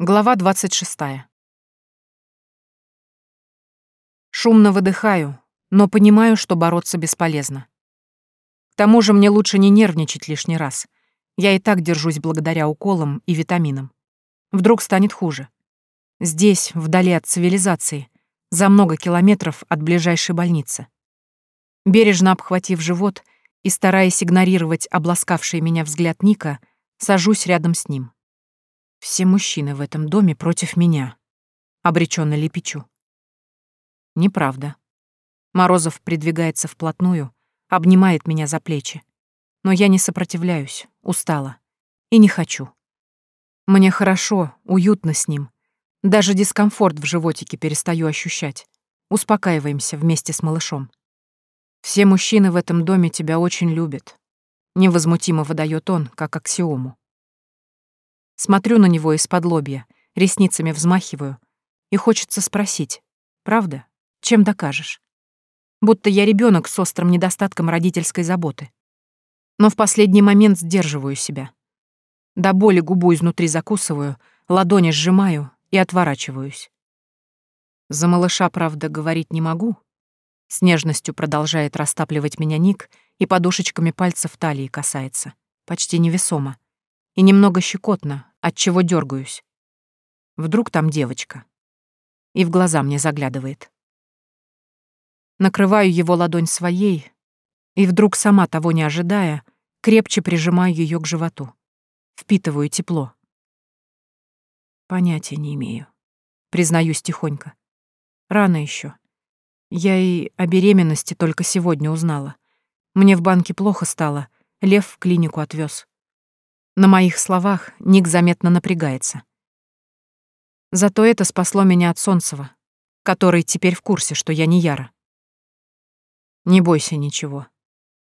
Глава 26. Шумно выдыхаю, но понимаю, что бороться бесполезно. К тому же мне лучше не нервничать лишний раз. Я и так держусь благодаря уколам и витаминам. Вдруг станет хуже. Здесь, вдали от цивилизации, за много километров от ближайшей больницы. Бережно обхватив живот и стараясь игнорировать обласкавший меня взгляд Ника, сажусь рядом с ним. Все мужчины в этом доме против меня. Обреченно лепечу. Неправда. Морозов придвигается вплотную, обнимает меня за плечи. Но я не сопротивляюсь, устала. И не хочу. Мне хорошо, уютно с ним. Даже дискомфорт в животике перестаю ощущать. Успокаиваемся вместе с малышом. Все мужчины в этом доме тебя очень любят. Невозмутимо выдает он, как аксиому. Смотрю на него из-под лобья, ресницами взмахиваю, и хочется спросить, правда, чем докажешь? Будто я ребенок с острым недостатком родительской заботы. Но в последний момент сдерживаю себя. До боли губу изнутри закусываю, ладони сжимаю и отворачиваюсь. За малыша, правда, говорить не могу. С нежностью продолжает растапливать меня Ник и подушечками пальцев талии касается. Почти невесомо. И немного щекотно, от чего дергаюсь. Вдруг там девочка. И в глаза мне заглядывает. Накрываю его ладонь своей, и вдруг, сама того не ожидая, крепче прижимаю ее к животу. Впитываю тепло. Понятия не имею. Признаюсь тихонько. Рано еще. Я и о беременности только сегодня узнала. Мне в банке плохо стало, Лев в клинику отвез. На моих словах Ник заметно напрягается. Зато это спасло меня от Солнцева, который теперь в курсе, что я не Яра. Не бойся ничего.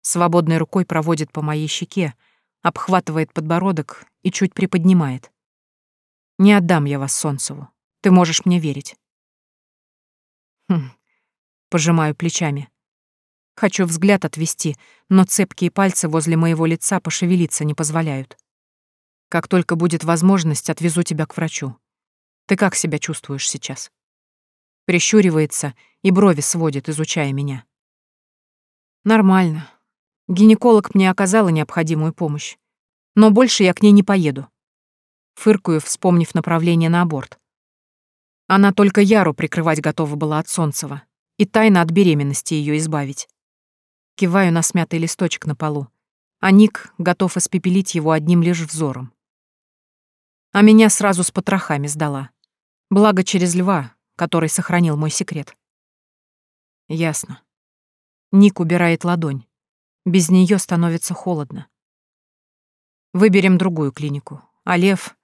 Свободной рукой проводит по моей щеке, обхватывает подбородок и чуть приподнимает. Не отдам я вас Солнцеву. Ты можешь мне верить. Хм. Пожимаю плечами. Хочу взгляд отвести, но цепкие пальцы возле моего лица пошевелиться не позволяют. Как только будет возможность, отвезу тебя к врачу. Ты как себя чувствуешь сейчас?» Прищуривается и брови сводит, изучая меня. «Нормально. Гинеколог мне оказала необходимую помощь. Но больше я к ней не поеду». Фыркую, вспомнив направление на аборт. Она только Яру прикрывать готова была от Солнцева и тайно от беременности ее избавить. Киваю на смятый листочек на полу, а Ник готов испепелить его одним лишь взором а меня сразу с потрохами сдала. Благо через льва, который сохранил мой секрет. Ясно. Ник убирает ладонь. Без нее становится холодно. Выберем другую клинику. А Лев...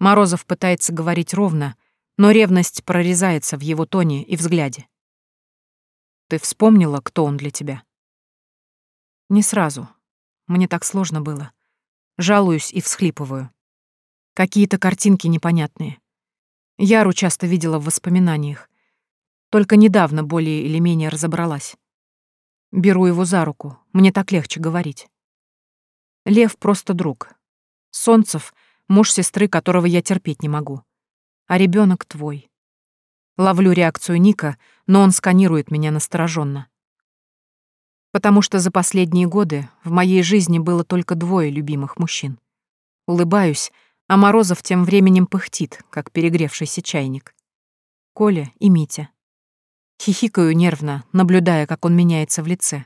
Морозов пытается говорить ровно, но ревность прорезается в его тоне и взгляде. Ты вспомнила, кто он для тебя? Не сразу. Мне так сложно было. Жалуюсь и всхлипываю. Какие-то картинки непонятные. Яру часто видела в воспоминаниях. Только недавно более или менее разобралась. Беру его за руку, мне так легче говорить. Лев просто друг. Солнцев — муж сестры, которого я терпеть не могу. А ребенок твой. Ловлю реакцию Ника, но он сканирует меня настороженно. Потому что за последние годы в моей жизни было только двое любимых мужчин. Улыбаюсь, а Морозов тем временем пыхтит, как перегревшийся чайник. Коля и Митя. Хихикаю нервно, наблюдая, как он меняется в лице.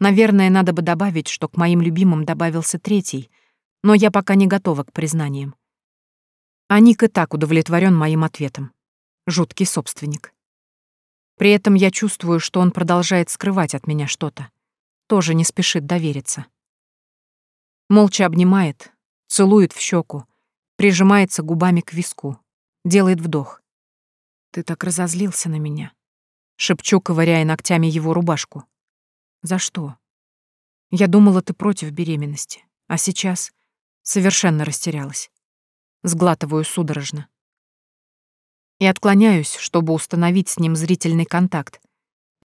Наверное, надо бы добавить, что к моим любимым добавился третий, но я пока не готова к признаниям. А Ник и так удовлетворен моим ответом. Жуткий собственник. При этом я чувствую, что он продолжает скрывать от меня что-то. Тоже не спешит довериться. Молча обнимает, целует в щеку, прижимается губами к виску, делает вдох. «Ты так разозлился на меня», — шепчу, ковыряя ногтями его рубашку. «За что?» «Я думала, ты против беременности, а сейчас совершенно растерялась. Сглатываю судорожно. И отклоняюсь, чтобы установить с ним зрительный контакт,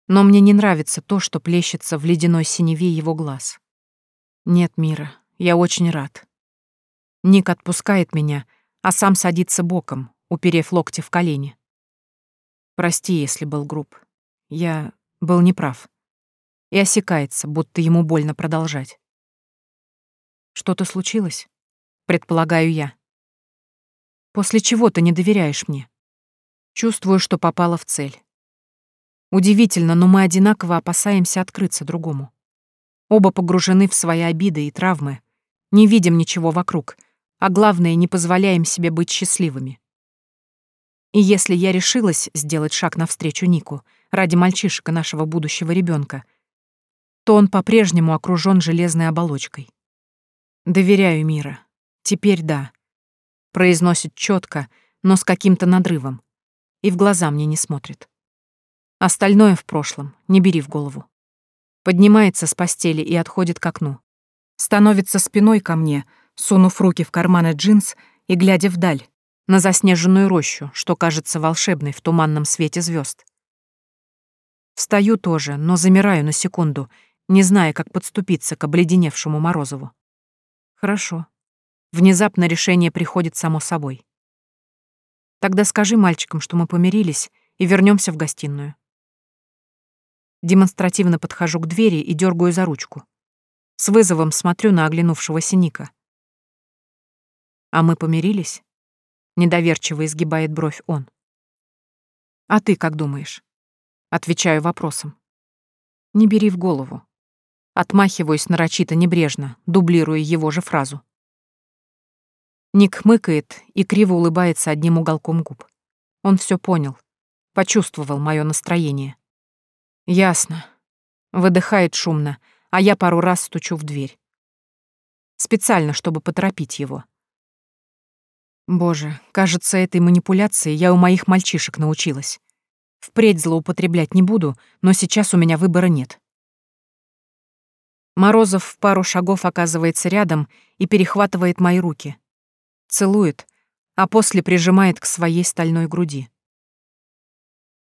но мне не нравится то, что плещется в ледяной синеве его глаз. Нет, Мира, я очень рад. Ник отпускает меня, а сам садится боком, уперев локти в колени. Прости, если был груб. Я был неправ. И осекается, будто ему больно продолжать. Что-то случилось? Предполагаю я. После чего ты не доверяешь мне? Чувствую, что попала в цель. Удивительно, но мы одинаково опасаемся открыться другому. Оба погружены в свои обиды и травмы, не видим ничего вокруг, а главное, не позволяем себе быть счастливыми. И если я решилась сделать шаг навстречу Нику ради мальчишек и нашего будущего ребенка, то он по-прежнему окружен железной оболочкой. Доверяю Мира. Теперь да. Произносит четко, но с каким-то надрывом. И в глаза мне не смотрит. Остальное в прошлом, не бери в голову. Поднимается с постели и отходит к окну. Становится спиной ко мне, сунув руки в карманы джинс и глядя вдаль, на заснеженную рощу, что кажется волшебной в туманном свете звезд. Встаю тоже, но замираю на секунду, не зная, как подступиться к обледеневшему Морозову. Хорошо. Внезапно решение приходит само собой. Тогда скажи мальчикам, что мы помирились, и вернемся в гостиную. Демонстративно подхожу к двери и дергаю за ручку. С вызовом смотрю на оглянувшегося Ника. А мы помирились? Недоверчиво изгибает бровь он. «А ты как думаешь?» Отвечаю вопросом. «Не бери в голову». Отмахиваюсь нарочито небрежно, дублируя его же фразу. Ник хмыкает и криво улыбается одним уголком губ. Он все понял, почувствовал мое настроение. «Ясно». Выдыхает шумно, а я пару раз стучу в дверь. Специально, чтобы поторопить его. Боже, кажется, этой манипуляции я у моих мальчишек научилась. Впредь злоупотреблять не буду, но сейчас у меня выбора нет. Морозов в пару шагов оказывается рядом и перехватывает мои руки. Целует, а после прижимает к своей стальной груди.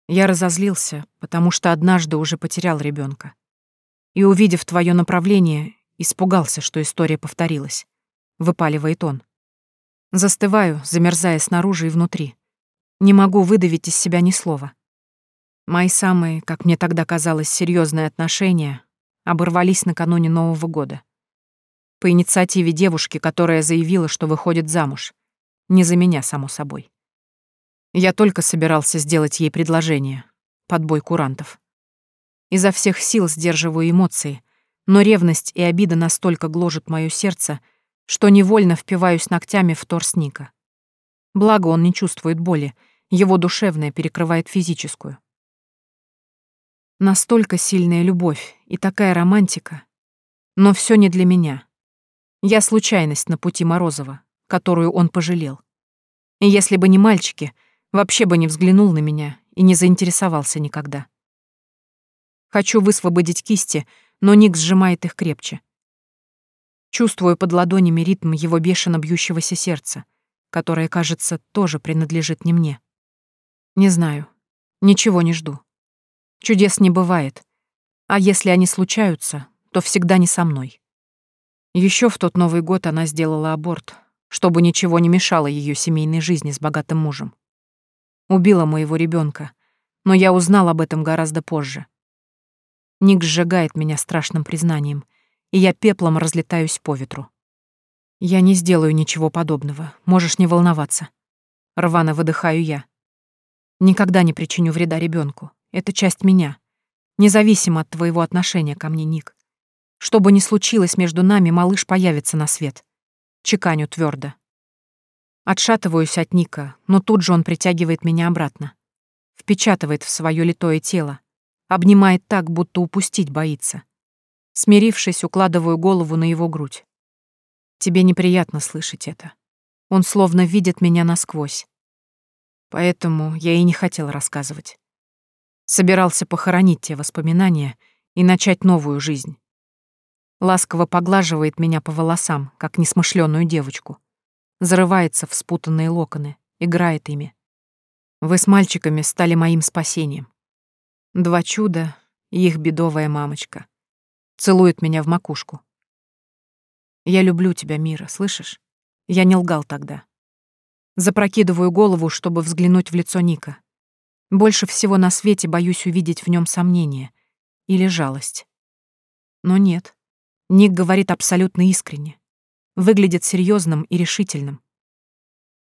Я разозлился, потому что однажды уже потерял ребенка. И, увидев твое направление, испугался, что история повторилась. Выпаливает он. Застываю, замерзая снаружи и внутри. Не могу выдавить из себя ни слова. Мои самые, как мне тогда казалось, серьезные отношения оборвались накануне Нового года. По инициативе девушки, которая заявила, что выходит замуж. Не за меня, само собой. Я только собирался сделать ей предложение. Подбой курантов. Изо всех сил сдерживаю эмоции, но ревность и обида настолько гложат мое сердце, что невольно впиваюсь ногтями в торс Ника. Благо он не чувствует боли, его душевная перекрывает физическую. Настолько сильная любовь и такая романтика. Но все не для меня. Я случайность на пути Морозова, которую он пожалел. И если бы не мальчики, вообще бы не взглянул на меня и не заинтересовался никогда. Хочу высвободить кисти, но Ник сжимает их крепче. Чувствую под ладонями ритм его бешено бьющегося сердца, которое, кажется, тоже принадлежит не мне. Не знаю. Ничего не жду. Чудес не бывает. А если они случаются, то всегда не со мной. Еще в тот Новый год она сделала аборт, чтобы ничего не мешало ее семейной жизни с богатым мужем. Убила моего ребенка, но я узнал об этом гораздо позже. Ник сжигает меня страшным признанием — и я пеплом разлетаюсь по ветру. Я не сделаю ничего подобного, можешь не волноваться. Рвано выдыхаю я. Никогда не причиню вреда ребенку. Это часть меня. Независимо от твоего отношения ко мне, Ник. Что бы ни случилось между нами, малыш появится на свет. Чеканю твердо. Отшатываюсь от Ника, но тут же он притягивает меня обратно. Впечатывает в свое литое тело. Обнимает так, будто упустить боится. Смирившись, укладываю голову на его грудь. Тебе неприятно слышать это. Он словно видит меня насквозь. Поэтому я и не хотел рассказывать. Собирался похоронить те воспоминания и начать новую жизнь. Ласково поглаживает меня по волосам, как несмышленную девочку. Зарывается в спутанные локоны, играет ими. Вы с мальчиками стали моим спасением. Два чуда и их бедовая мамочка. Целует меня в макушку. Я люблю тебя, Мира, слышишь? Я не лгал тогда. Запрокидываю голову, чтобы взглянуть в лицо Ника. Больше всего на свете боюсь увидеть в нем сомнение или жалость. Но нет. Ник говорит абсолютно искренне. Выглядит серьезным и решительным.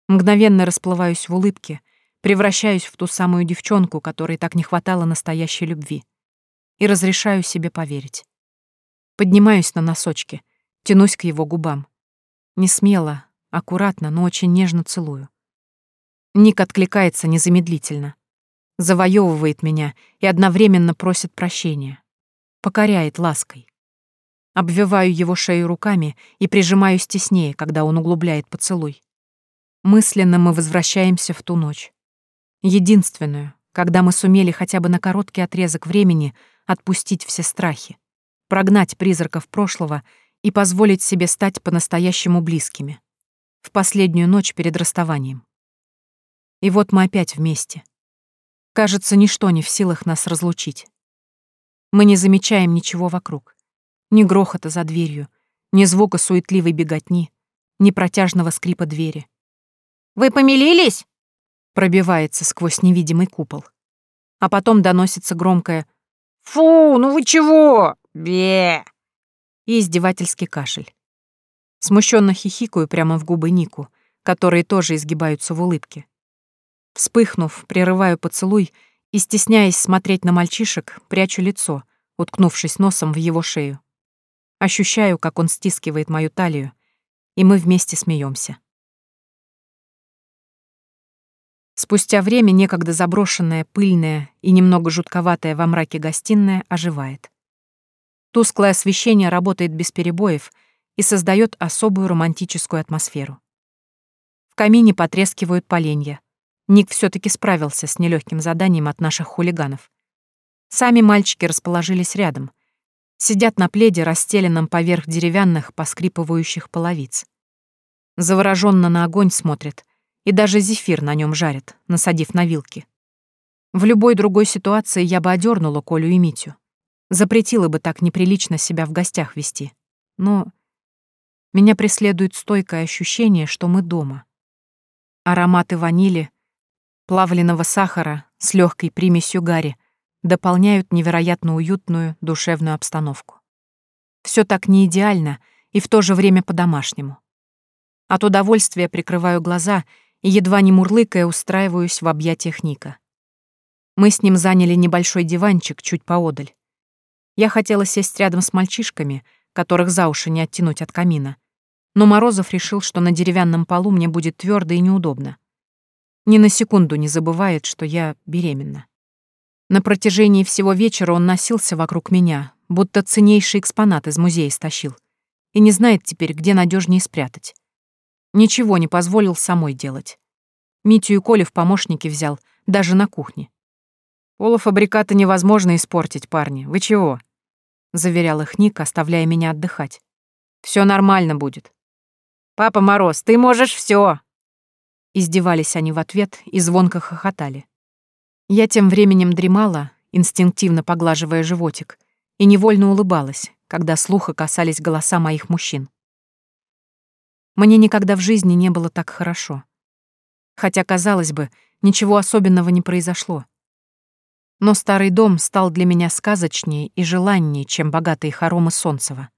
Мгновенно расплываюсь в улыбке, превращаюсь в ту самую девчонку, которой так не хватало настоящей любви, и разрешаю себе поверить. Поднимаюсь на носочки, тянусь к его губам. Не смело, аккуратно, но очень нежно целую. Ник откликается незамедлительно. Завоевывает меня и одновременно просит прощения. Покоряет лаской. Обвиваю его шею руками и прижимаюсь теснее, когда он углубляет поцелуй. Мысленно мы возвращаемся в ту ночь. Единственную, когда мы сумели хотя бы на короткий отрезок времени отпустить все страхи, прогнать призраков прошлого и позволить себе стать по-настоящему близкими. В последнюю ночь перед расставанием. И вот мы опять вместе. Кажется, ничто не в силах нас разлучить. Мы не замечаем ничего вокруг. Ни грохота за дверью, ни звука суетливой беготни, ни протяжного скрипа двери. Вы помилились?» Пробивается сквозь невидимый купол. А потом доносится громкое «Фу, ну вы чего? Бе!» и издевательский кашель. Смущенно хихикаю прямо в губы Нику, которые тоже изгибаются в улыбке. Вспыхнув, прерываю поцелуй и, стесняясь смотреть на мальчишек, прячу лицо, уткнувшись носом в его шею. Ощущаю, как он стискивает мою талию, и мы вместе смеемся. Спустя время некогда заброшенная, пыльная и немного жутковатая во мраке гостиная оживает. Тусклое освещение работает без перебоев и создает особую романтическую атмосферу. В камине потрескивают поленья. Ник все таки справился с нелегким заданием от наших хулиганов. Сами мальчики расположились рядом. Сидят на пледе, расстеленном поверх деревянных, поскрипывающих половиц. Завороженно на огонь смотрят — и даже зефир на нем жарят, насадив на вилки. В любой другой ситуации я бы одернула Колю и Митю. Запретила бы так неприлично себя в гостях вести. Но меня преследует стойкое ощущение, что мы дома. Ароматы ванили, плавленного сахара с легкой примесью гари дополняют невероятно уютную душевную обстановку. Все так не идеально и в то же время по-домашнему. От удовольствия прикрываю глаза и, едва не мурлыкая, устраиваюсь в объятиях Ника. Мы с ним заняли небольшой диванчик чуть поодаль. Я хотела сесть рядом с мальчишками, которых за уши не оттянуть от камина, но Морозов решил, что на деревянном полу мне будет твердо и неудобно. Ни на секунду не забывает, что я беременна. На протяжении всего вечера он носился вокруг меня, будто ценнейший экспонат из музея стащил, и не знает теперь, где надежнее спрятать. Ничего не позволил самой делать. Митю и Колю в помощники взял, даже на кухне. «Полуфабрикаты невозможно испортить, парни. Вы чего?» Заверял их Ник, оставляя меня отдыхать. Все нормально будет». «Папа Мороз, ты можешь все. Издевались они в ответ и звонко хохотали. Я тем временем дремала, инстинктивно поглаживая животик, и невольно улыбалась, когда слуха касались голоса моих мужчин. Мне никогда в жизни не было так хорошо. Хотя, казалось бы, ничего особенного не произошло. Но старый дом стал для меня сказочнее и желаннее, чем богатые хоромы Солнцева.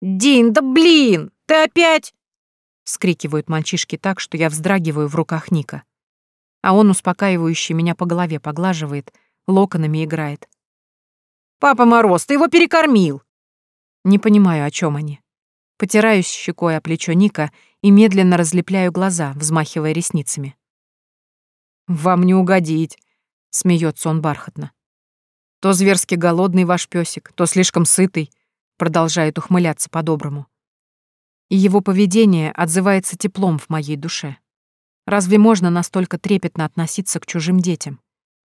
«Дин, да блин! Ты опять...» — скрикивают мальчишки так, что я вздрагиваю в руках Ника. А он, успокаивающий, меня по голове поглаживает, локонами играет. «Папа Мороз, ты его перекормил!» Не понимаю, о чем они. Потираюсь щекой о плечо Ника и медленно разлепляю глаза, взмахивая ресницами. «Вам не угодить», — смеется он бархатно. «То зверски голодный ваш песик, то слишком сытый», — продолжает ухмыляться по-доброму. И его поведение отзывается теплом в моей душе. Разве можно настолько трепетно относиться к чужим детям?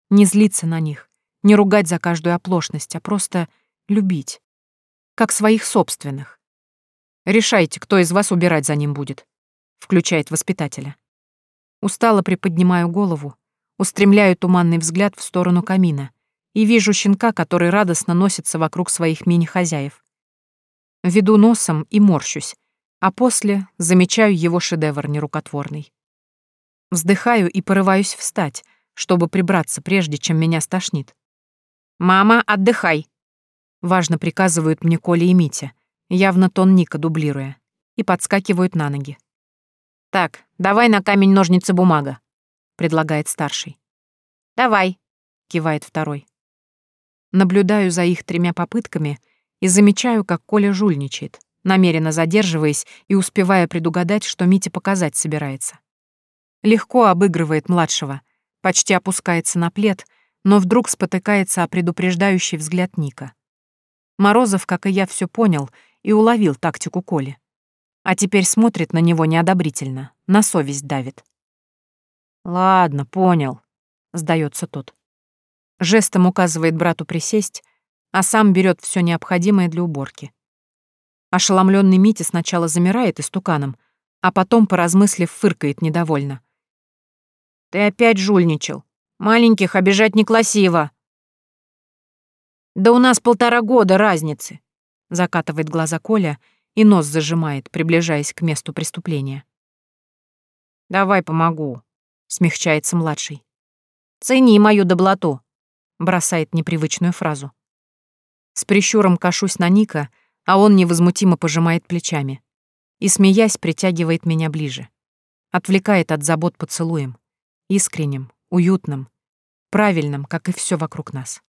Не злиться на них, не ругать за каждую оплошность, а просто любить. Как своих собственных. Решайте, кто из вас убирать за ним будет», — включает воспитателя. Устало приподнимаю голову, устремляю туманный взгляд в сторону камина и вижу щенка, который радостно носится вокруг своих мини-хозяев. Веду носом и морщусь, а после замечаю его шедевр нерукотворный. Вздыхаю и порываюсь встать, чтобы прибраться, прежде чем меня стошнит. «Мама, отдыхай!» Важно приказывают мне Коля и Митя, явно тон Ника дублируя, и подскакивают на ноги. «Так, давай на камень, ножницы, бумага», — предлагает старший. «Давай», — кивает второй. Наблюдаю за их тремя попытками и замечаю, как Коля жульничает, намеренно задерживаясь и успевая предугадать, что Митя показать собирается. Легко обыгрывает младшего, почти опускается на плед, но вдруг спотыкается о предупреждающий взгляд Ника. Морозов, как и я, все понял и уловил тактику Коли. А теперь смотрит на него неодобрительно, на совесть давит. «Ладно, понял», — сдается тот. Жестом указывает брату присесть, а сам берет все необходимое для уборки. Ошеломленный Митя сначала замирает истуканом, а потом, поразмыслив, фыркает недовольно. «Ты опять жульничал. Маленьких обижать не классиво». «Да у нас полтора года разницы», — закатывает глаза Коля и нос зажимает, приближаясь к месту преступления. «Давай помогу», — смягчается младший. «Цени мою доблоту», бросает непривычную фразу. С прищуром кашусь на Ника, а он невозмутимо пожимает плечами и, смеясь, притягивает меня ближе. Отвлекает от забот поцелуем. Искренним, уютным, правильным, как и все вокруг нас.